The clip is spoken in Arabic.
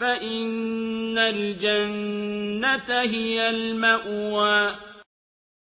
فَإِنَّ الْجَنَّةَ هِيَ الْمَأْوَىٰ.